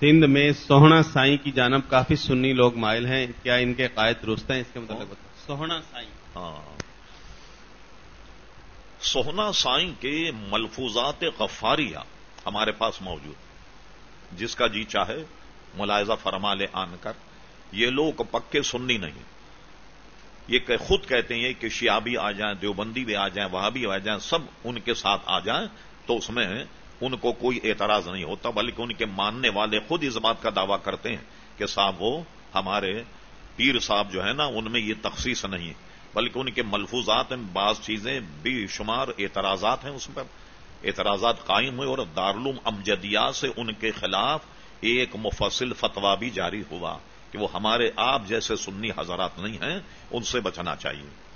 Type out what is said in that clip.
سندھ میں سوہنا سائی کی جانب کافی سنی لوگ مائل ہیں۔ کیا ان کے قائد درست ہیں؟ اس کے متعلق بتائیں سوہنا سائی ہاں۔ سوہنا سائیں کے ملفوظات غفاریہ ہمارے پاس موجود جس کا جی چاہے، ملاحظہ فرما لے، آن کر۔ یہ لوگ پکے سننی نہیں۔ یہ خود کہتے ہیں کہ شیعہ بھی آ جائیں، دیوبندی بھی آ جائیں وہاں بھی آ جائیں، سب ان کے ساتھ آ جائیں تو اس میں ان کو کوئی اعتراض نہیں ہوتا، بلکہ ان کے ماننے والے خود اس بات کا دعویٰ کرتے ہیں کہ صاحب وہ ہمارے پیر صاحب جو ہے نا، ان میں یہ تخصیص نہیں، بلکہ ان کے ملفوظات میں بعض چیزیں بھی شمار اعتراضات ہیں اس پر۔ اعتراضات قائم ہوئے اور دارالعلوم امجدیہ سے ان کے خلاف ایک مفصل فتوا بھی جاری ہوا کہ وہ ہمارے آپ جیسے سنی حضرات نہیں ہیں، ان سے بچنا چاہیے۔